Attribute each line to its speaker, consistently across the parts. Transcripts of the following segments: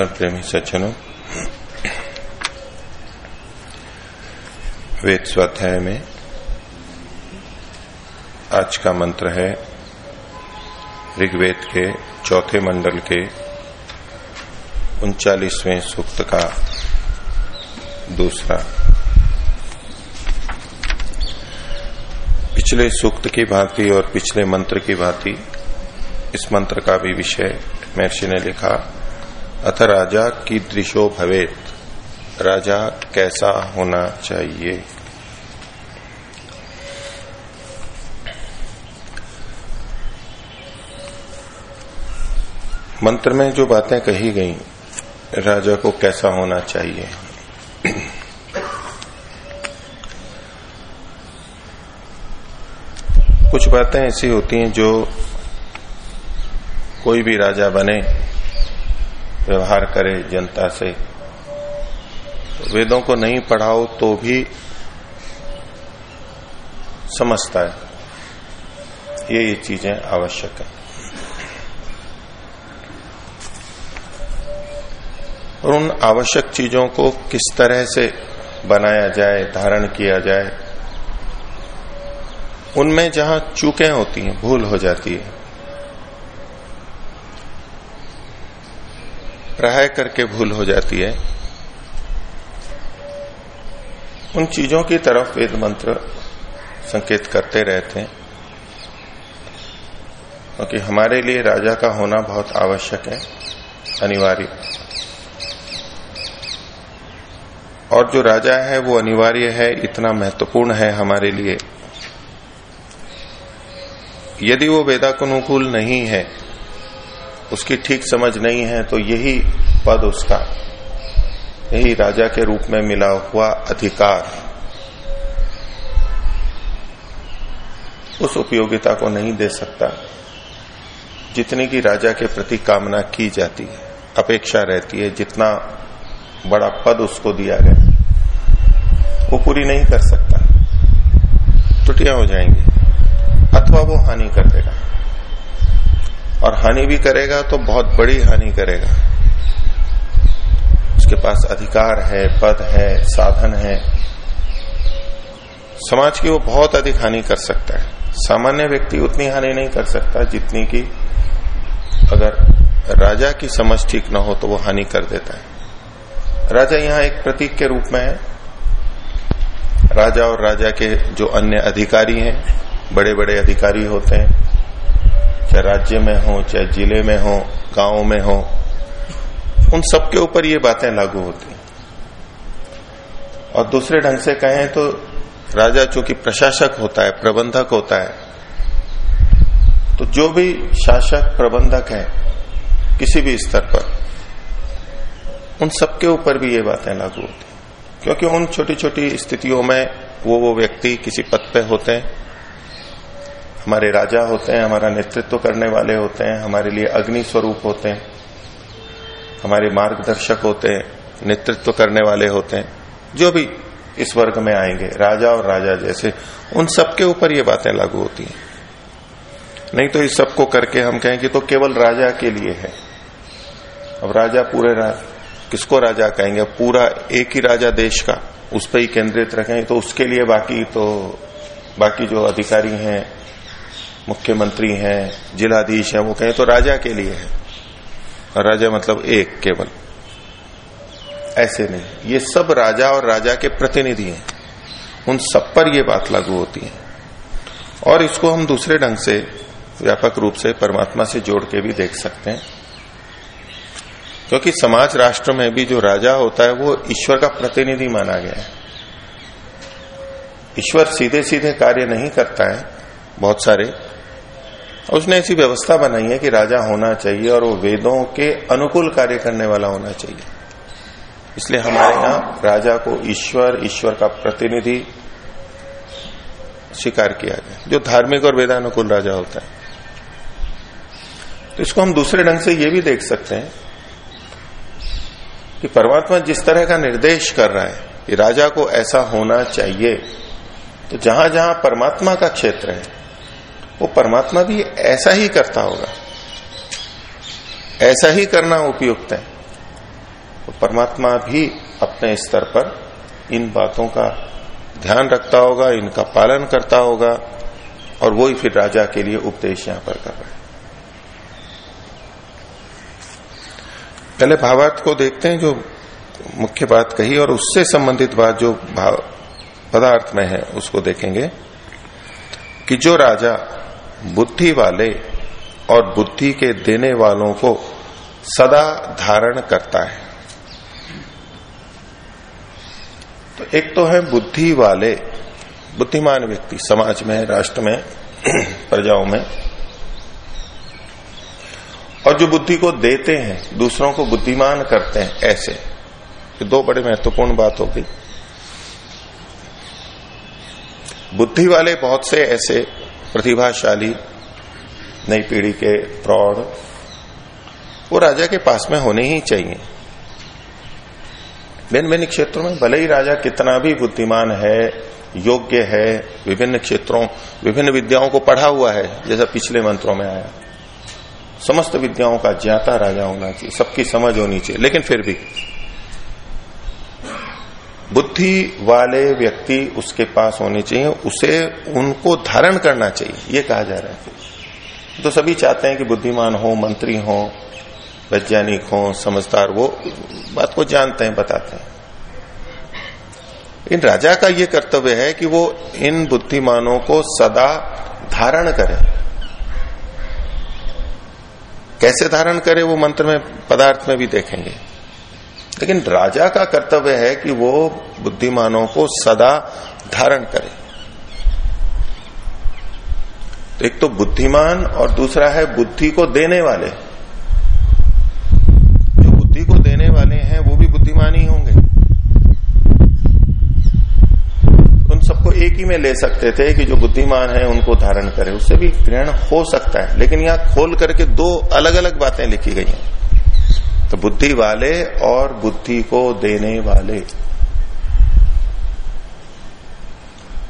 Speaker 1: धर्म प्रेमी सज्जनों। वेद स्वाध्याय में आज का मंत्र है, ऋग्वेद के चौथे मंडल के उनचालीसवें सूक्त का दूसरा। पिछले सूक्त की भांति और पिछले मंत्र की भांति इस मंत्र का भी विषय महर्षि ने लिखा। अथ राजा की दृशो भवेत। राजा कैसा होना चाहिए? मंत्र में जो बातें कही गई, राजा को कैसा होना चाहिए? कुछ बातें ऐसी होती हैं जो कोई भी राजा बने व्यवहार करे जनता से। वेदों को नहीं पढ़ाओ तो भी समझता है। ये ये चीज़ें आवश्यक है। और उन आवश्यक चीज़ों को किस तरह से बनाया जाए, धारण किया जाए, उनमें जहाँ चूकें होती हैं, भूल हो जाती है प्राय करके भूल हो जाती है। उन चीज़ों की तरफ़ वेद मंत्र संकेत करते रहते हैं। क्योंकि तो हमारे लिए राजा का होना बहुत आवश्यक है, अनिवार्य। और जो राजा है, वो अनिवार्य है, इतना महत्वपूर्ण है हमारे लिए। यदि वो वेदानुकूल नहीं है उसकी ठीक समझ नहीं है तो यही पद उसका, यही राजा के रूप में मिला हुआ अधिकार। उस उपयोगिता को नहीं दे सकता, जितनी की राजा के प्रति कामना की जाती है, अपेक्षा रहती है, जितना बड़ा पद उसको दिया गया। वो पूरी नहीं कर सकता, त्रुटियाँ हो जाएँगी, अथवा वो हानि कर देगा। और हानि भी करेगा तो बहुत बड़ी हानि करेगा। उसके पास अधिकार है, पद है, साधन है। समाज की वो बहुत अधिक हानि कर सकता है। सामान्य व्यक्ति उतनी हानि नहीं कर सकता जितनी की अगर राजा की समझ ठीक ना हो तो वो हानि कर देता है। राजा यहाँ एक प्रतीक के रूप में है। राजा और राजा के जो अन्य अधिकारी हैं बड़े बड़े अधिकारी होते हैं। चाहे राज्य में हो, चाहे ज़िले में हो, गाँव में हो, उन सबके ऊपर ये बातें लागू होती और दूसरे ढंग से कहें तो राजा चूँकि प्रशासक होता है, प्रबंधक होता है तो जो भी शासक, प्रबंधक है, किसी भी स्तर पर, उन सबके ऊपर भी ये बातें लागू होती क्योंकि उन छोटी छोटी स्थितियों में वो वो व्यक्ति किसी पद पे होते हैं हमारे राजा होते हैं हमारा नेतृत्व करने वाले होते हैं हमारे लिए अग्नि स्वरूप होते हैं हमारे मार्गदर्शक होते हैं नेतृत्व करने वाले होते हैं जो भी इस वर्ग में आएँगे राजा और राजा जैसे उन सबके ऊपर ये बातें लागू होती हैं। नहीं तो इस सबको करके हम कहें कि तो केवल राजा के लिए है। अब राजा पूरे रा, किसको राजा कहेंगे? पूरा एक ही राजा देश का उस पर ही केंद्रित रखें तो उसके लिए बाकी तो बाकी जो अधिकारी हैं मुख्यमंत्री हैं, जिलाधीश हैं, वो कहें तो राजा के लिए है। राजा मतलब एक केवल। ऐसे नहीं। ये सब राजा और राजा के प्रतिनिधि हैं। उन सब पर ये बात लागू होती है। और इसको हम दूसरे ढंग से, व्यापक रूप से परमात्मा से जोड़ के भी देख सकते हैं। क्योंकि समाज राष्ट्र में भी जो राजा होता है, वो ईश्वर का प्रतिनिधि माना गया है। ईश्वर सीधे सीधे कार्य नहीं करता है, बहुत सारे उसने ऐसी व्यवस्था बनाई है कि राजा होना चाहिए और वो वेदों के अनुकूल कार्य करने वाला होना चाहिए। इसलिए हमारे यहाँ राजा को ईश्वर ईश्वर का प्रतिनिधि स्वीकार किया गया, जो धार्मिक और वेदानुकूल राजा होता है। तो इसको हम दूसरे ढंग से ये भी देख सकते हैं कि परमात्मा जिस तरह का निर्देश कर रहा है कि राजा को ऐसा होना चाहिए तो जहाँ जहाँ परमात्मा का क्षेत्र है वो परमात्मा भी ऐसा ही करता होगा। ऐसा ही करना उपयुक्त है। तो परमात्मा भी अपने स्तर पर इन बातों का ध्यान रखता होगा, इनका पालन करता होगा और वो ही फिर राजा के लिए उपदेश यहाँ पर कर रहे हैं। पहले भावार्थ को देखते हैं, जो मुख्य बात कही और उससे संबंधित बात जो भाव पदार्थ में है, उसको देखेंगे कि जो राजा बुद्धि वाले और बुद्धि के देने वालों को सदा धारण करता है। तो एक तो है बुद्धि वाले, बुद्धिमान व्यक्ति, समाज में, राष्ट्र में, प्रजाओं में। और जो बुद्धि को देते हैं, दूसरों को बुद्धिमान करते हैं, ऐसे। ये दो बड़े महत्वपूर्ण बात होगी बुद्धि वाले बहुत से ऐसे प्रतिभाशाली नई पीढ़ी के प्रौढ़, वो राजा के पास में होने ही चाहिए। भिन्न भिन्न क्षेत्रों में भले ही राजा कितना भी बुद्धिमान है, योग्य है, विभिन्न क्षेत्रों, विभिन्न विद्याओं को पढ़ा हुआ है, जैसा पिछले मंत्रों में आया। समस्त विद्याओं का ज्ञाता राजा होना चाहिए, सबकी समझ होनी चाहिए, लेकिन फिर भी बुद्धि वाले व्यक्ति उसके पास होने चाहिए, उसे उनको धारण करना चाहिए, ये कहा जा रहा है। तो सभी चाहते हैं कि बुद्धिमान हो, मंत्री हो, वैज्ञानिक हो, समझदार, वो बात को जानते हैं, बताते हैं। इन राजा का ये कर्तव्य है कि वो इन बुद्धिमानों को सदा धारण करे। कैसे धारण करे, वो मंत्र में, पदार्थ में भी देखेंगे। लेकिन राजा का कर्तव्य है कि वो बुद्धिमानों को सदा धारण करे। एक तो बुद्धिमान और दूसरा है बुद्धि को देने वाले। जो बुद्धि को देने वाले हैं, वो भी बुद्धिमान ही होंगे। उन सबको एक ही में ले सकते थे कि जो बुद्धिमान है, उनको धारण करे। उससे भी ग्रहण हो सकता है। लेकिन यहाँ खोल करके दो अलग अलग बातें लिखी गई हैं। तो बुद्धि वाले और बुद्धि को देने वाले।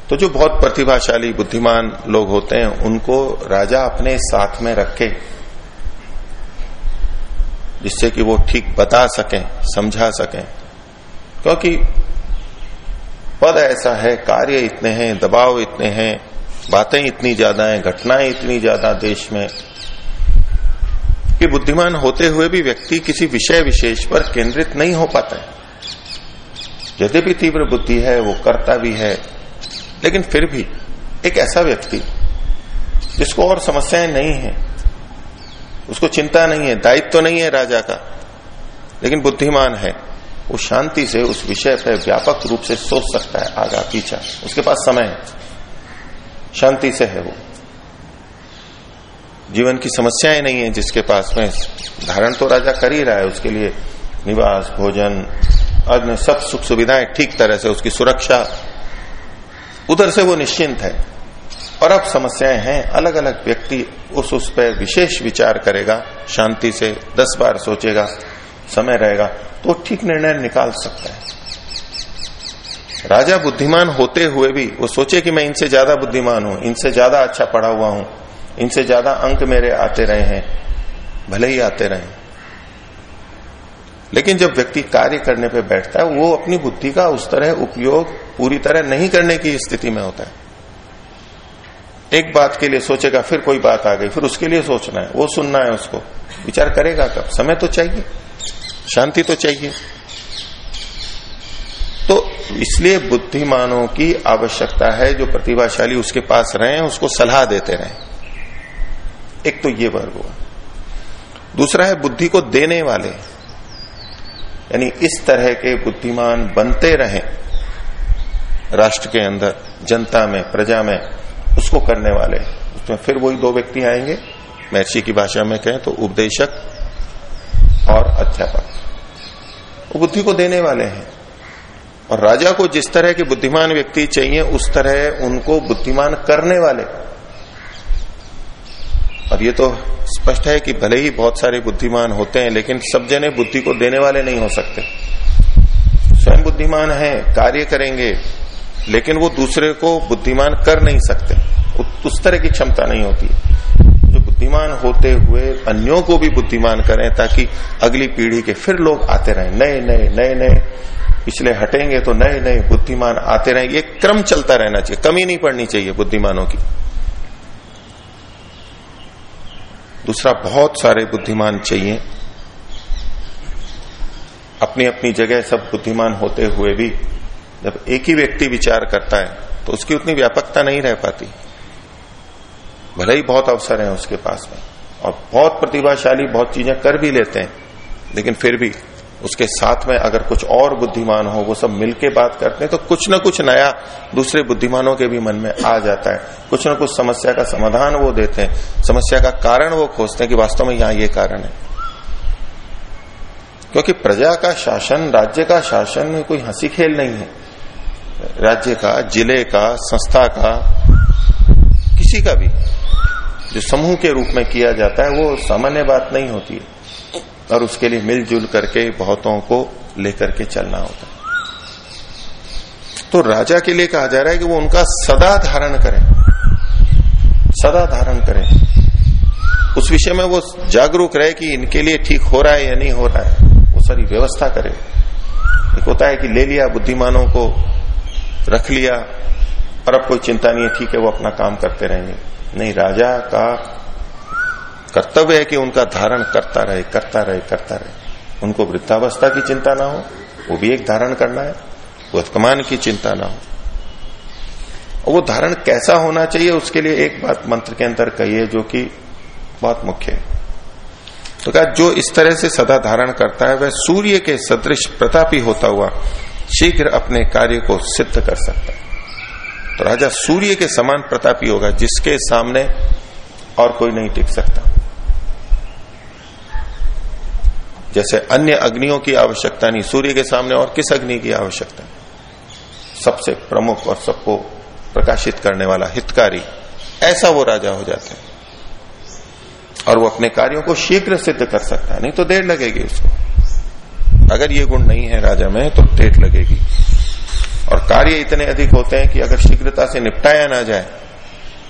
Speaker 1: तो जो बहुत प्रतिभाशाली, बुद्धिमान लोग होते हैं, उनको राजा अपने साथ में रखे, जिससे कि वो ठीक बता सकें, समझा सकें। क्योंकि पद ऐसा है, कार्य इतने हैं, दबाव इतने हैं, बातें इतनी ज़्यादा हैं, घटनाएँ इतनी ज़्यादा देश में कि बुद्धिमान होते हुए भी व्यक्ति किसी विषय विशेष पर केंद्रित नहीं हो पाता है। यद्यपि तीव्र बुद्धि है, वो करता भी है, लेकिन फिर भी एक ऐसा व्यक्ति जिसको और समस्याएँ नहीं है, उसको चिंता नहीं है, दायित्व तो नहीं है राजा का, लेकिन बुद्धिमान है, वो शांति से उस विषय पर व्यापक रूप से सोच सकता है आगा पीछा उसके पास समय है, शांति से है वो। जीवन की समस्याएँ नहीं है जिसके पास में धारण तो राजा कर ही रहा है, उसके लिए निवास, भोजन अग्नि सब सुख सुविधाएँ ठीक तरह से, उसकी सुरक्षा। उधर से वो निश्चिंत है। और अब समस्याएँ हैं अलग अलग व्यक्ति उस उस पर विशेष विचार करेगा, शांति से दस बार सोचेगा, समय रहेगा तो ठीक निर्णय निकाल सकता है। राजा बुद्धिमान होते हुए भी वो सोचे कि मैं इनसे ज़्यादा बुद्धिमान हूँ, इनसे ज़्यादा अच्छा पढ़ा हुआ हूँ इनसे ज़्यादा अंक मेरे आते रहे हैं, भले ही आते रहे। लेकिन जब व्यक्ति कार्य करने पे बैठता है, वो अपनी बुद्धि का उस तरह उपयोग पूरी तरह नहीं करने की स्थिति में होता है। एक बात के लिए सोचेगा, फिर कोई बात आ गई, फिर उसके लिए सोचना है, वो सुनना है उसको। विचार करेगा कब? समय तो चाहिए, शांति तो चाहिए। तो इसलिए बुद्धिमानों की आवश्यकता है, जो प्रतिभाशाली उसके पास रहे उसको सलाह देते रहे। एक तो ये वर्ग हुआ। दूसरा है बुद्धि को देने वाले। यानी इस तरह के बुद्धिमान बनते रहे। राष्ट्र के अंदर, जनता में, प्रजा में उसको करने वाले। उसमें फिर वही दो व्यक्ति आएँगे। महर्षि की भाषा में कहें तो उपदेशक और अध्यापक। वो बुद्धि को देने वाले हैं। और राजा को जिस तरह के बुद्धिमान व्यक्ति चाहिए, उस तरह उनको बुद्धिमान करने वाले। और ये तो स्पष्ट है कि भले ही बहुत सारे बुद्धिमान होते हैं, लेकिन सब जने बुद्धि को देने वाले नहीं हो सकते। स्वयं बुद्धिमान है, कार्य करेंगे, लेकिन वो दूसरे को बुद्धिमान कर नहीं सकते। उस तरह की क्षमता नहीं होती जो बुद्धिमान होते हुए अन्यों को भी बुद्धिमान करें, ताकि अगली पीढ़ी के फिर लोग आते रहें। नए नए नए नए। पिछले हटेंगे तो नए नए बुद्धिमान आते रहेंगे ये क्रम चलता रहना चाहिए, कमी नहीं पड़नी चाहिए बुद्धिमानों की। दूसरा बहुत सारे बुद्धिमान चाहिए। अपनी अपनी जगह सब बुद्धिमान होते हुए भी जब एक ही व्यक्ति विचार करता है तो उसकी उतनी व्यापकता नहीं रह पाती। भले ही बहुत अवसर है उसके पास में, और बहुत प्रतिभाशाली बहुत चीज़ें कर भी लेते हैं, लेकिन फिर भी उसके साथ में अगर कुछ और बुद्धिमान हो, वो सब मिलके बात करते हैं तो कुछ ना कुछ नया दूसरे बुद्धिमानों के भी मन में आ जाता है। कुछ ना कुछ समस्या का समाधान वो देते हैं। समस्या का कारण वो खोजते हैं कि वास्तव में यहाँ ये कारण है। क्योंकि प्रजा का शासन, राज्य का शासन कोई हँसी खेल नहीं है। राज्य का, ज़िले का, संस्था का, किसी का भी, जो समूह के रूप में किया जाता है, वो सामान्य बात नहीं होती है। और उसके लिए मिलजुल करके बहुतों को लेकर के चलना होता है। तो राजा के लिए कहा जा रहा है कि वो उनका सदा धारण करें। सदा धारण करें। उस विषय में वो जागरूक रहे कि इनके लिए ठीक हो रहा है या नहीं हो रहा है। वो सारी व्यवस्था करे। एक होता है कि ले लिया, बुद्धिमानों को रख लिया, और अब कोई चिंता नहीं है, ठीक है, वो अपना काम करते रहेंगे। नहीं, राजा का कर्तव्य है कि उनका धारण करता रहे करता रहे करता रहे। उनको वृद्धावस्था की चिंता ना हो, वो भी एक धारण करना है। वर्तमान की चिंता ना हो। और वो धारण कैसा होना चाहिए, उसके लिए एक बात मंत्र के अंदर कही है, जो कि बहुत मुख्य है। तो कहा, जो इस तरह से सदा धारण करता है, वह सूर्य के सदृश प्रतापी होता हुआ शीघ्र अपने कार्य को सिद्ध कर सकता है। तो राजा सूर्य के समान प्रतापी होगा, जिसके सामने और कोई नहीं टिक सकता। जैसे अन्य अग्नियों की आवश्यकता नहीं, सूर्य के सामने और किस अग्नि की आवश्यकता? सबसे प्रमुख और सबको प्रकाशित करने वाला हितकारी, ऐसा वो राजा हो जाता है। और वो अपने कार्यों को शीघ्र सिद्ध कर सकता है, नहीं तो देर लगेगी उसको। अगर ये गुण नहीं है राजा में तो देर लगेगी। और कार्य इतने अधिक होते हैं कि अगर शीघ्रता से निपटाया ना जाए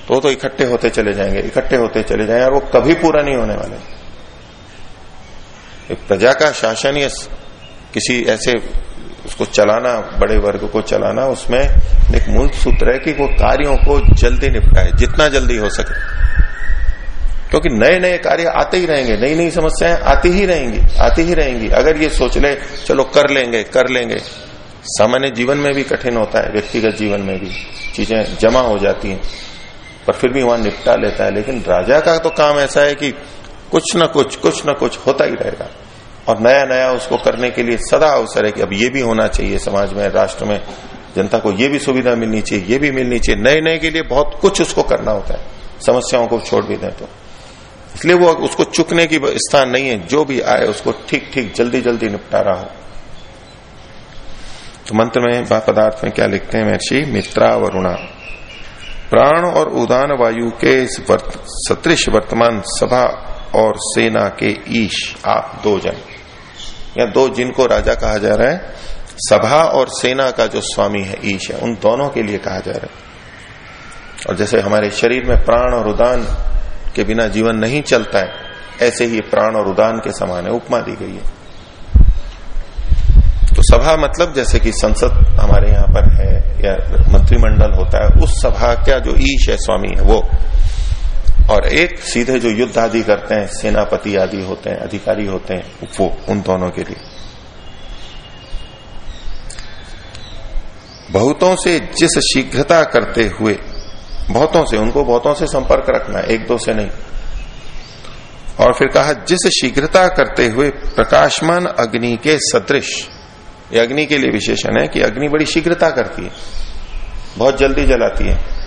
Speaker 1: तो तो इकट्ठे होते चले जाएँगे, इकट्ठे होते चले जाएँगे, और वो कभी पूरा नहीं होने वाले। प्रजा का शासन या किसी ऐसे उसको चलाना, बड़े वर्ग को चलाना, उसमें एक मूल सूत्र है कि वो कार्यों को जल्दी निपटाए, जितना जल्दी हो सके। क्योंकि नए नए कार्य आते ही रहेंगे नई नई समस्याएँ आती ही रहेंगी, आती ही रहेंगी। अगर ये सोच ले, चलो कर लेंगे कर लेंगे। सामान्य जीवन में भी कठिन होता है, व्यक्तिगत जीवन में भी। चीज़ें जमा हो जाती हैं, पर फिर भी वहाँ निपटा लेता है। लेकिन राजा का तो काम ऐसा है कि कुछ न कुछ कुछ न कुछ होता ही रहेगा। और नया नया उसको करने के लिए सदा अवसर है कि अब ये भी होना चाहिए समाज में राष्ट्र में। जनता को ये भी सुविधा मिलनी चाहिए ये भी मिलनी चाहिए। नए नए के लिए बहुत कुछ उसको करना होता है। समस्याओं को छोड़ भी दें तो। इसलिए वो उसको चुकने की स्थान नहीं है। जो भी आए उसको ठीक ठीक जल्दी जल्दी निपटा रहा हो। तो मंत्र में पदार्थ में क्या लिखते हैं महर्षि? मित्रा वरुणा। प्राण और उदान वायु के वर्त, सदृश वर्तमान सभा और सेना के ईश, आप दो जन। या दो जिनको राजा कहा जा रहा है, सभा और सेना का जो स्वामी है, ईश है, उन दोनों के लिए कहा जा रहा है। और जैसे हमारे शरीर में प्राण और उदान के बिना जीवन नहीं चलता है, ऐसे ही प्राण और उदान के समान है, उपमा दी गई है। तो सभा मतलब जैसे कि संसद हमारे यहाँ पर है, या मंत्रिमंडल होता है, उस सभा का जो ईश है, स्वामी है, वो और एक सीधे जो युद्ध आदि करते हैं, सेनापति आदि होते हैं, अधिकारी होते हैं, वो उन दोनों के लिए। बहुतों से जिस शीघ्रता करते हुए, बहुतों से, उनको बहुतों से संपर्क रखना, एक दो से नहीं। और फिर कहा, जिस शीघ्रता करते हुए प्रकाशमान अग्नि के सदृश, ये अग्नि के लिए विशेषण है कि अग्नि बड़ी शीघ्रता करती है, बहुत जल्दी जलाती है।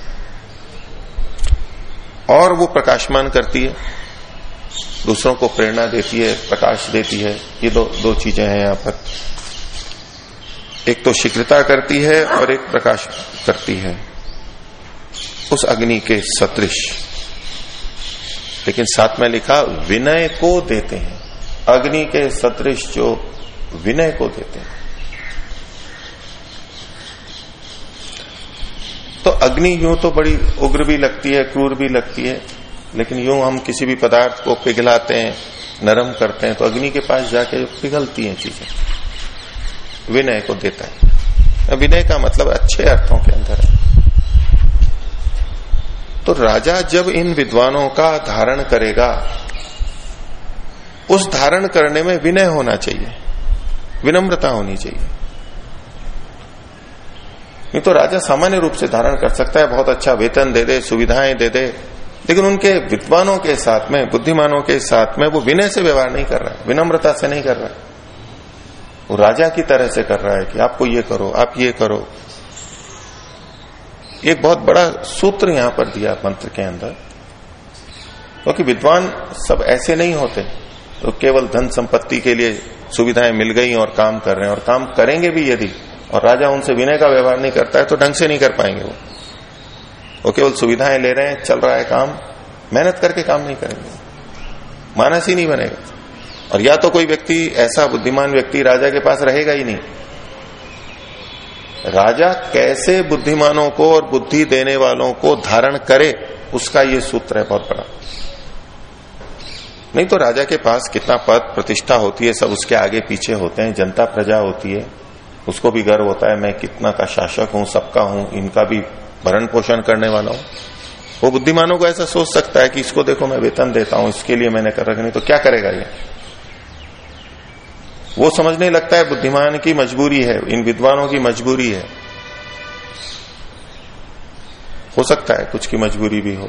Speaker 1: और वो प्रकाशमान करती है। दूसरों को प्रेरणा देती है, प्रकाश देती है। ये दो दो चीज़ें हैं यहाँ पर। एक तो शीघ्रता करती है और एक प्रकाश करती है। उस अग्नि के सदृश। लेकिन साथ में लिखा, विनय को देते हैं। अग्नि के सदृश जो विनय को देते हैं। तो अग्नि यूँ तो बड़ी उग्र भी लगती है, क्रूर भी लगती है, लेकिन यूँ हम किसी भी पदार्थ को पिघलाते हैं, नरम करते हैं तो अग्नि के पास जाके पिघलती हैं चीज़ें, विनय को देता है। विनय का मतलब अच्छे अर्थों के अंदर है। तो राजा जब इन विद्वानों का धारण करेगा, उस धारण करने में विनय होना चाहिए, विनम्रता होनी चाहिए। नहीं तो राजा सामान्य रूप से धारण कर सकता है, बहुत अच्छा वेतन दे दे, सुविधाएँ दे दे। लेकिन उनके विद्वानों के साथ में, बुद्धिमानों के साथ में वो विनय से व्यवहार नहीं कर रहा है, विनम्रता से नहीं कर रहा है। वो राजा की तरह से कर रहा है कि आपको ये करो, आप ये करो। एक बहुत बड़ा सूत्र यहाँ पर दिया मंत्र के अंदर, क्योंकि तो विद्वान सब ऐसे नहीं होते तो केवल धन संपत्ति के लिए सुविधाएँ मिल गई और काम कर रहे हैं, और काम करेंगे भी यदि और राजा उनसे विनय का व्यवहार नहीं करता है तो ढंग से नहीं कर पाएँगे वो। वो केवल सुविधाएँ ले रहे हैं, चल रहा है काम, मेहनत करके काम नहीं करेंगे। मानस ही नहीं बनेगा। और या तो कोई व्यक्ति, ऐसा बुद्धिमान व्यक्ति राजा के पास रहेगा ही नहीं। राजा कैसे बुद्धिमानों को और बुद्धि देने वालों को धारण करे, उसका ये सूत्र है बहुत बड़ा। नहीं तो राजा के पास कितना पद प्रतिष्ठा होती है, सब उसके आगे पीछे होते हैं, जनता प्रजा होती है। उसको भी गर्व होता है, मैं कितना का शासक हूँ, सबका हूँ, इनका भी भरण पोषण करने वाला हूँ। वो बुद्धिमानों को ऐसा सोच सकता है कि इसको देखो, मैं वेतन देता हूँ, इसके लिए मैंने कर रखा नहीं तो क्या करेगा ये? वो समझने लगता है बुद्धिमान की मजबूरी है, इन विद्वानों की मजबूरी है। हो सकता है कुछ की मजबूरी भी हो।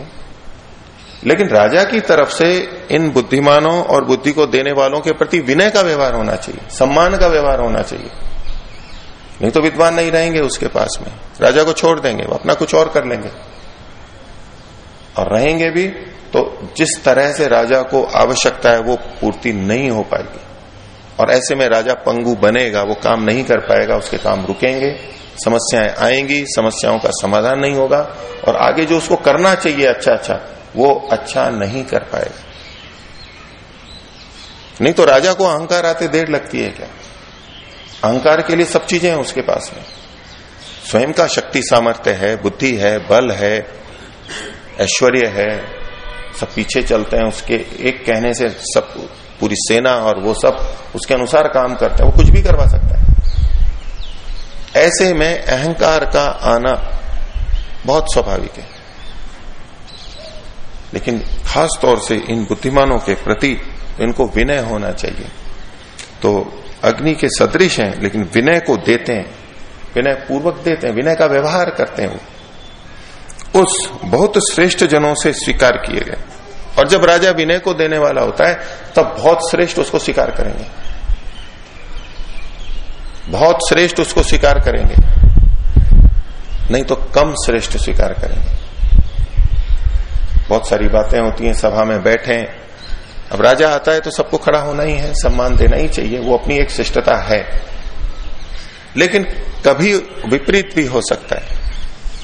Speaker 1: लेकिन राजा की तरफ़ से इन बुद्धिमानों और बुद्धि को देने वालों के प्रति विनय का व्यवहार होना चाहिए, सम्मान का व्यवहार होना चाहिए। नहीं तो विद्वान नहीं रहेंगे उसके पास में। राजा को छोड़ देंगे, वो अपना कुछ और कर लेंगे। और रहेंगे भी तो जिस तरह से राजा को आवश्यकता है, वो पूर्ति नहीं हो पाएगी। और ऐसे में राजा पंगु बनेगा, वो काम नहीं कर पाएगा, उसके काम रुकेंगे। समस्याएँ आएँगी, समस्याओं का समाधान नहीं होगा। और आगे जो उसको करना चाहिए अच्छा अच्छा वो अच्छा नहीं कर पाएगा। नहीं तो राजा को अहंकार आते देर लगती है क्या? अहंकार के लिए सब चीज़ें हैं उसके पास में। स्वयं का शक्ति, सामर्थ्य है, बुद्धि है, बल है, ऐश्वर्य है, सब पीछे चलते हैं, उसके एक कहने से सब, पूरी सेना और वो सब उसके अनुसार काम करते हैं, वो कुछ भी करवा सकता है। ऐसे में अहंकार का आना बहुत स्वाभाविक है। लेकिन खास तौर से इन बुद्धिमानों के प्रति इनको विनय होना चाहिए। तो अग्नि के सदृश हैं, लेकिन विनय को देते हैं। विनय पूर्वक देते हैं, विनय का व्यवहार करते हैं वो। उस बहुत श्रेष्ठ जनों से स्वीकार किए गए। और जब राजा विनय को देने वाला होता है, तब बहुत श्रेष्ठ उसको स्वीकार करेंगे। बहुत श्रेष्ठ उसको स्वीकार करेंगे। नहीं तो कम श्रेष्ठ स्वीकार करेंगे। बहुत सारी बातें होती हैं, सभा में बैठे अब राजा आता है तो सबको खड़ा होना ही है, सम्मान देना ही चाहिए, वो अपनी एक शिष्टता है। लेकिन कभी विपरीत भी हो सकता है,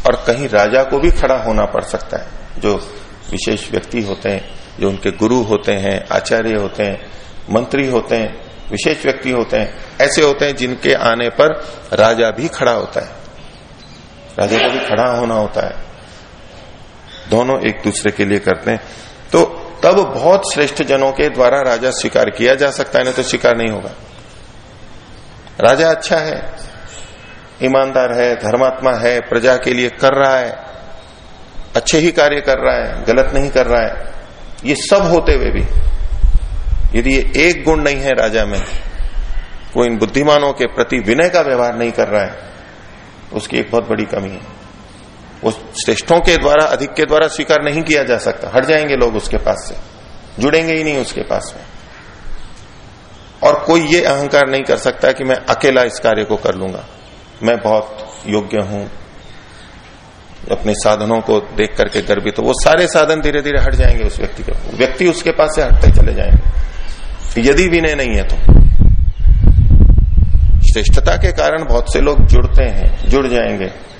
Speaker 1: और कहीं राजा को भी खड़ा होना पड़ सकता है। जो विशेष व्यक्ति होते हैं, जो उनके गुरु होते हैं, आचार्य होते हैं, मंत्री होते हैं, विशेष व्यक्ति होते हैं, ऐसे होते हैं जिनके आने पर राजा भी खड़ा होता है। राजा को भी खड़ा होना होता है। दोनों एक दूसरे के लिए करते हैं। तो तब बहुत श्रेष्ठ जनों के द्वारा राजा स्वीकार किया जा सकता है, नहीं तो स्वीकार नहीं होगा। राजा अच्छा है, ईमानदार है, धर्मात्मा है, प्रजा के लिए कर रहा है, अच्छे ही कार्य कर रहा है, गलत नहीं कर रहा है, ये सब होते हुए भी, यदि ये एक गुण नहीं है राजा में कोई इन बुद्धिमानों के प्रति विनय का व्यवहार नहीं कर रहा है तो उसकी एक बहुत बड़ी कमी है। वो श्रेष्ठों के द्वारा, अधिक के द्वारा स्वीकार नहीं किया जा सकता। हट जाएँगे लोग उसके पास से। जुड़ेंगे ही नहीं उसके पास में। और कोई ये अहंकार नहीं कर सकता कि मैं अकेला इस कार्य को कर लूँगा। मैं बहुत योग्य हूँ। अपने साधनों को देख करके गर्वित तो वो सारे साधन धीरे धीरे हट जाएँगे उस व्यक्ति के व्यक्ति उसके पास से हटते चले जाएँगे। यदि विनय नहीं है तो। श्रेष्ठता के कारण बहुत से लोग जुड़ते हैं, जुड़ जाएँगे।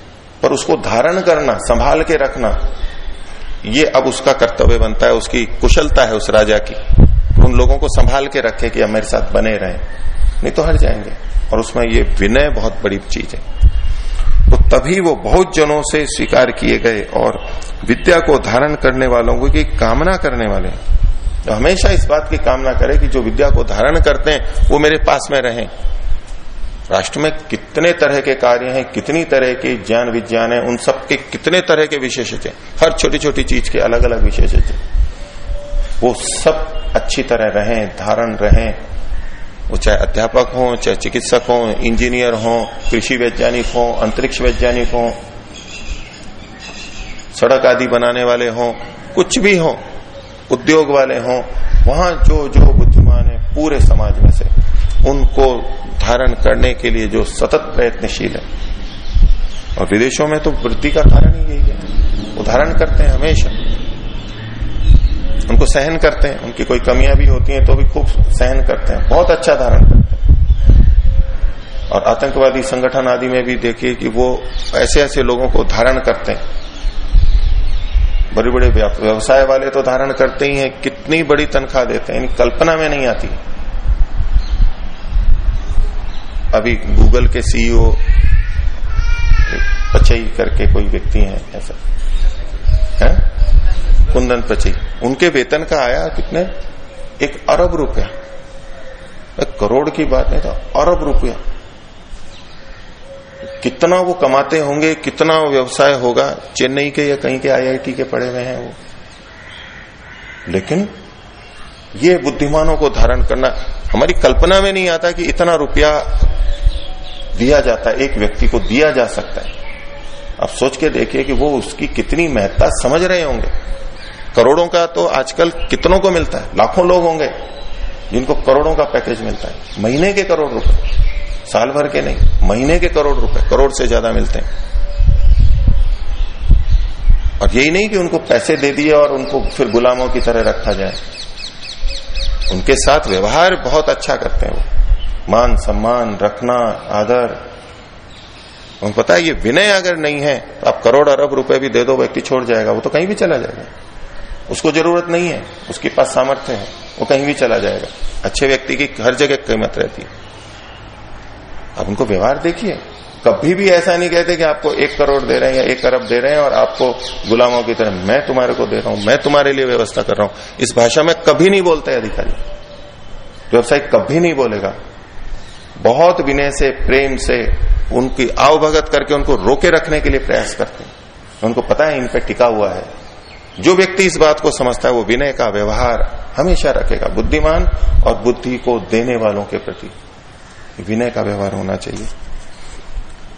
Speaker 1: पर उसको धारण करना, संभाल के रखना, ये अब उसका कर्तव्य बनता है, उसकी कुशलता है उस राजा की। उन लोगों को संभाल के रखे कि मेरे साथ बने रहे। नहीं तो हट जाएँगे। और उसमें ये विनय बहुत बड़ी चीज़ है। तो तभी वो बहुत जनों से स्वीकार किए गए और विद्या को धारण करने वालों को की कामना करने वाले तो हमेशा इस बात की कामना करे कि जो विद्या को धारण करते हैं, वो मेरे पास में रहें। राष्ट्र में कितने तरह के कार्य हैं, कितनी तरह के ज्ञान विज्ञान है, उन सब के कितने तरह के विशेषज हैं। हर छोटी छोटी चीज़ के अलग अलग विशेषज है। वो सब अच्छी तरह रहें, धारण रहें। वो चाहे अध्यापक हो, चाहे चिकित्सक हो, इंजीनियर हो, कृषि वैज्ञानिक हो, अंतरिक्ष वैज्ञानिक हो, सड़क आदि बनाने वाले हो, कुछ भी हो, उद्योग वाले हो, वहाँ जो जो बुद्धिमान है, पूरे समाज में से। उनको धारण करने के लिए जो सतत प्रयत्नशील है। और विदेशों में तो वृद्धि का कारण ही यही है। उदाहरण करते हैं हमेशा। उनको सहन करते हैं। उनकी कोई कमियाँ भी होती हैं तो भी खूब सहन करते हैं। बहुत अच्छा धारण करते हैं। और आतंकवादी संगठन आदि में भी देखिए कि वो ऐसे ऐसे लोगों को धारण करते हैं। बड़े बड़े व्यवसाय वाले तो धारण करते ही हैं। कितनी बड़ी तनख्वाह देते हैं। कल्पना में नहीं आती। अभी गूगल के सीईओ पचई करके कोई व्यक्ति है, ऐसा। है? कुंदन पचई। उनके वेतन का आया कितने? एक अरब रुपया। करोड़ की बात नहीं था अरब रुपया। कितना वो कमाते होंगे, कितना व्यवसाय होगा, चेन्नई के या कहीं के आईआईटी के पढ़े हुए हैं वो। लेकिन ये बुद्धिमानों को धारण करना हमारी कल्पना में नहीं आता कि इतना रुपया दिया जाता है, एक व्यक्ति को दिया जा सकता है। अब सोच के देखिए कि वो उसकी कितनी महत्ता समझ रहे होंगे। करोड़ों का तो आजकल कितनों को मिलता है? लाखों लोग होंगे जिनको करोड़ों का पैकेज मिलता है। महीने के करोड़ रुपए। साल भर के नहीं, महीने के करोड़ रुपए, करोड़ से ज़्यादा मिलते हैं। और यही नहीं कि उनको पैसे दे दिए और उनको फिर गुलामों की तरह रखा जाए। उनके साथ व्यवहार बहुत अच्छा करते हैं वो। मान, सम्मान, रखना, आदर। उनको पता है ये विनय अगर नहीं है तो आप करोड़ अरब रुपए भी दे दो व्यक्ति छोड़ जाएगा, वो तो कहीं भी चला जाएगा। उसको ज़रूरत नहीं है, उसके पास सामर्थ्य है, वो कहीं भी चला जाएगा। अच्छे व्यक्ति की हर जगह कीमत रहती है। अब उनको व्यवहार देखिए। कभी भी ऐसा नहीं कहते कि आपको एक करोड़ दे रहे हैं या एक अरब दे रहे हैं और आपको गुलामों की तरह, मैं तुम्हारे को दे रहा हूँ, मैं तुम्हारे लिए व्यवस्था कर रहा हूँ। इस भाषा में कभी नहीं बोलते अधिकारी। व्यवसायिक कभी नहीं बोलेगा। बहुत विनय से, प्रेम से उनकी आवभगत करके उनको रोके रखने के लिए प्रयास करते हैं। उनको पता है, इन पर टिका हुआ है। जो व्यक्ति इस बात को समझता है, वो विनय का व्यवहार हमेशा रखेगा। बुद्धिमान और बुद्धि को देने वालों के प्रति विनय का व्यवहार होना चाहिए।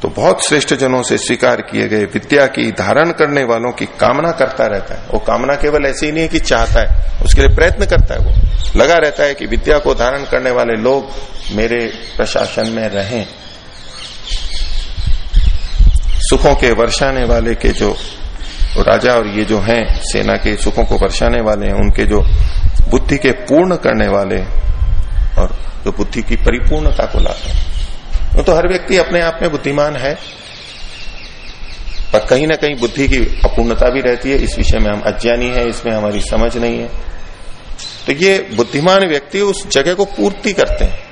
Speaker 1: तो बहुत श्रेष्ठ जनों से स्वीकार किए गए विद्या की धारण करने वालों की कामना करता रहता है। वो कामना केवल ऐसी ही नहीं है कि चाहता है, उसके लिए प्रयत्न करता है वो। लगा रहता है कि विद्या को धारण करने वाले लोग मेरे प्रशासन में रहें। सुखों के वर्षाने वाले के जो राजा और ये जो हैं, सेना के सुखों को वर्षाने वाले हैं, उनके जो बुद्धि के पूर्ण करने वाले और जो बुद्धि की परिपूर्णता को लाते हैं। तो हर व्यक्ति अपने आप में बुद्धिमान है, पर कहीं ना कहीं बुद्धि की अपूर्णता भी रहती है। इस विषय में हम अज्ञानी है, इसमें हमारी समझ नहीं है। तो ये बुद्धिमान व्यक्ति उस जगह को पूर्ति करते हैं।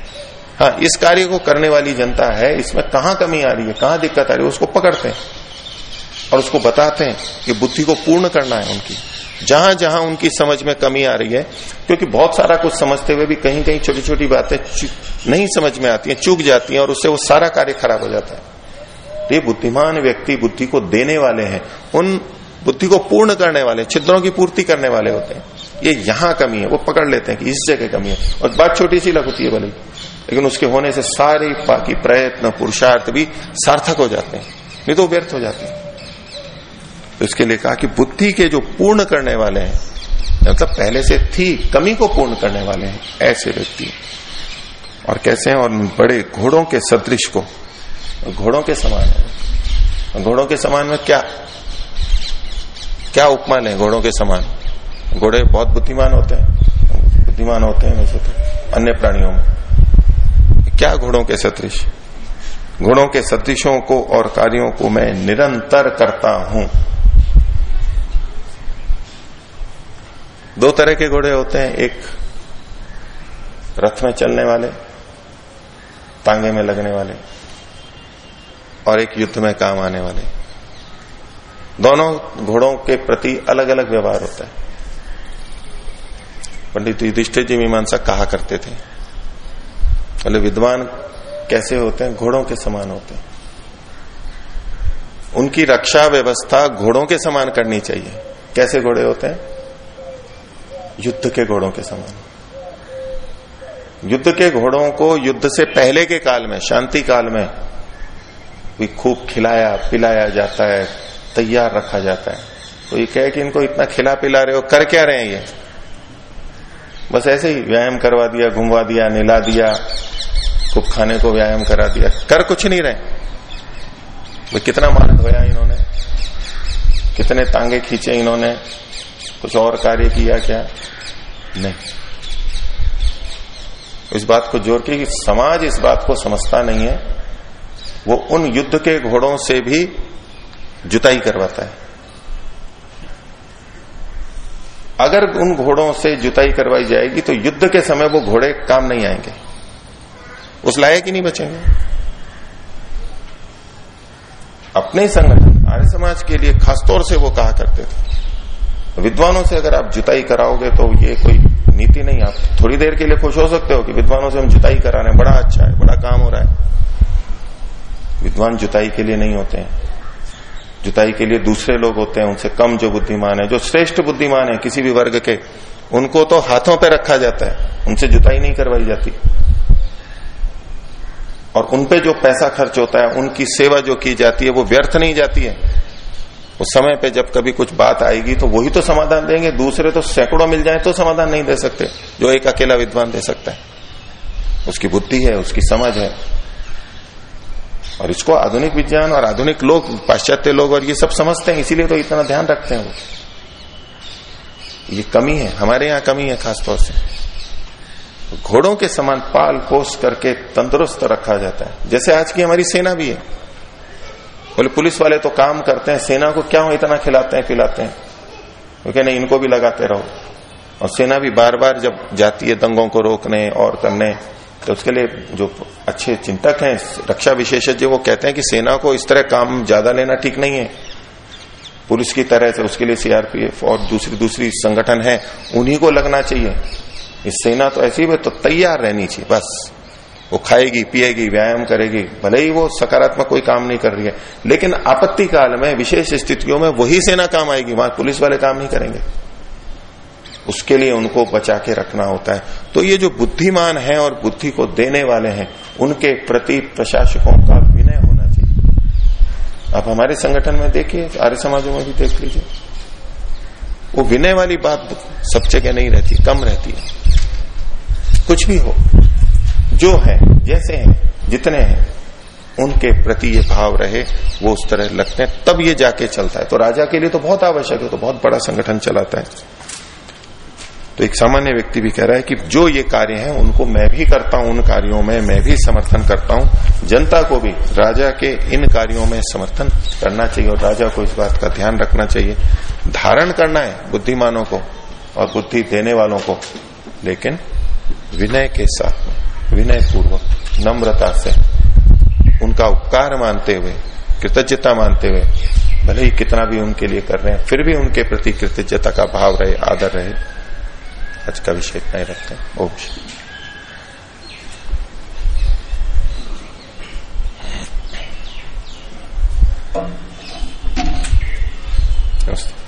Speaker 1: हाँ इस कार्य को करने वाली जनता है, इसमें कहाँ कमी आ रही है, कहाँ दिक्कत आ रही है, उसको पकड़ते हैं और उसको बताते हैं कि बुद्धि को पूर्ण करना है उनकी। जहाँ जहाँ उनकी समझ में कमी आ रही है, क्योंकि बहुत सारा कुछ समझते हुए भी कहीं कहीं छोटी छोटी बातें नहीं समझ में आती हैं, चूक जाती हैं, और उससे वो सारा कार्य खराब हो जाता है। तो ये बुद्धिमान व्यक्ति बुद्धि को देने वाले हैं, उन बुद्धि को पूर्ण करने वाले, छिद्रों की पूर्ति करने वाले होते हैं। ये यहाँ कमी है, वो पकड़ लेते हैं कि इस जगह कमी है, और बात छोटी सी लगती है भले लेकिन उसके होने से सारे बाकी प्रयत्न, पुरुषार्थ भी सार्थक हो जाते हैं, नहीं तो व्यर्थ हो जाते हैं। तो इसके लिए कहा कि बुद्धि के जो पूर्ण करने वाले हैं मतलब पहले से थी, कमी को पूर्ण करने वाले हैं, ऐसे व्यक्ति। और कैसे हैं? और बड़े घोड़ों के सदृश को। घोड़ों के समान है। घोड़ों के समान में क्या क्या उपमान है घोड़ों के समान? घोड़े बहुत बुद्धिमान होते हैं। बुद्धिमान होते हैं वैसे तो अन्य प्राणियों में। क्या घोड़ों के सदृश? घोड़ों के सदृशों को और कार्यों को मैं निरंतर करता हूँ। दो तरह के घोड़े होते हैं, एक रथ में चलने वाले, तांगे में लगने वाले, और एक युद्ध में काम आने वाले। दोनों घोड़ों के प्रति अलग अलग व्यवहार होता है। पंडित युधिष्ठिर जी मीमांसा कहा करते थे, बोले, विद्वान कैसे होते हैं? घोड़ों के समान होते हैं। उनकी रक्षा व्यवस्था घोड़ों के समान करनी चाहिए। कैसे घोड़े होते हैं? युद्ध के घोड़ों के समान। युद्ध के घोड़ों को युद्ध से पहले के काल में, शांति काल में भी खूब खिलाया, पिलाया जाता है, तैयार रखा जाता है। तो ये कहे कि इनको इतना खिला पिला रहे हो, कर क्या रहे हैं ये? बस ऐसे ही व्यायाम करवा दिया, घुमवा दिया निला दिया, खूब खाने को व्यायाम करा दिया। कर कुछ नहीं रहे। वो कितना मार धोया इन्होंने, कितने तांगे खींचे इन्होंने कुछ और कार्य किया क्या? नहीं। इस बात को ज़ोर के कि समाज इस बात को समझता नहीं है। वो उन युद्ध के घोड़ों से भी जुताई करवाता है। अगर उन घोड़ों से जुताई करवाई जाएगी तो युद्ध के समय वो घोड़े काम नहीं आएँगे। उस लायक ही नहीं बचेंगे। अपने संगठन, आर्य समाज के लिए खासतौर से वो कहा करते थे। विद्वानों से अगर आप जुताई कराओगे तो ये कोई नीति नहीं, आप थोड़ी देर के लिए खुश हो सकते हो कि विद्वानों से हम जुताई करा रहे हैं। बड़ा अच्छा है, बड़ा काम हो रहा है। विद्वान जुताई के लिए नहीं होते हैं। जुताई के लिए दूसरे लोग होते हैं, उनसे कम जो बुद्धिमान है, जो श्रेष्ठ बुद्धिमान है, किसी भी वर्ग के, उनको तो हाथों पर रखा जाता है। उनसे जुताई नहीं करवाई जाती। और उनपे जो पैसा खर्च होता है, उनकी सेवा जो की जाती है, वो व्यर्थ नहीं जाती है। उस समय पे जब कभी कुछ बात आएगी तो वही तो समाधान देंगे, दूसरे तो सैकड़ों मिल जाए तो समाधान नहीं दे सकते, जो एक अकेला विद्वान दे सकता है। उसकी बुद्धि है, उसकी समझ है। और इसको आधुनिक विज्ञान और आधुनिक लोग, पाश्चात्य लोग और ये सब समझते हैं, इसीलिए तो इतना ध्यान रखते हैं वो। ये कमी है, हमारे यहाँ कमी है खासतौर से। घोड़ों के समान पाल पोष करके तंदुरुस्त रखा जाता है। जैसे आज की हमारी सेना भी है। बोले, पुलिस वाले तो काम करते हैं, सेना को क्या हो इतना खिलाते हैं, पिलाते हैं? क्योंकि नहीं, इनको भी लगाते रहो। और सेना भी बार बार जब जाती है दंगों को रोकने और करने तो उसके लिए जो अच्छे चिंतक हैं, रक्षा विशेषज्ञ, वो कहते हैं कि सेना को इस तरह काम ज़्यादा लेना ठीक नहीं है। पुलिस की तरह से उसके लिए सीआरपीएफ और दूसरी दूसरी संगठन है, उन्हीं को लगना चाहिए। इस सेना तो ऐसी तो तैयार रहनी चाहिए, बस। वो खाएगी, पिएगी, व्यायाम करेगी, भले ही वो सकारात्मक कोई काम नहीं कर रही है। लेकिन आपत्ति काल में, विशेष स्थितियों में वही सेना काम आएगी, वहाँ पुलिस वाले काम नहीं करेंगे। उसके लिए उनको बचा के रखना होता है। तो ये जो बुद्धिमान है और बुद्धि को देने वाले हैं, उनके प्रति प्रशासकों का विनय होना चाहिए। आप हमारे संगठन में देखिए, आर्य समाजों में भी देख लीजिए। वो विनय वाली बात सब जगह नहीं रहती, कम रहती है। कुछ भी हो। जो है, जैसे हैं, जितने हैं, उनके प्रति ये भाव रहे, वो उस तरह लगते हैं, तब ये जाके चलता है। तो राजा के लिए तो बहुत आवश्यक है तो बहुत बड़ा संगठन चलाता है। तो एक सामान्य व्यक्ति भी कह रहा है कि जो ये कार्य है, उनको मैं भी करता हूँ, उन कार्यों में मैं भी समर्थन करता हूँ। जनता को भी, राजा के इन कार्यों में समर्थन करना चाहिए, और राजा को इस बात का ध्यान रखना चाहिए। धारण करना है बुद्धिमानों को, और बुद्धि देने वालों को, लेकिन विनय के साथ में विनय पूर्वक, नम्रता से, उनका उपकार मानते हुए, कृतज्ञता मानते हुए, भले ही कितना भी उनके लिए कर रहे हैं, फिर भी उनके प्रति कृतज्ञता का भाव रहे, आदर रहे, आज का विषय इतना ही रखते हैं। ओम
Speaker 2: नमस्ते।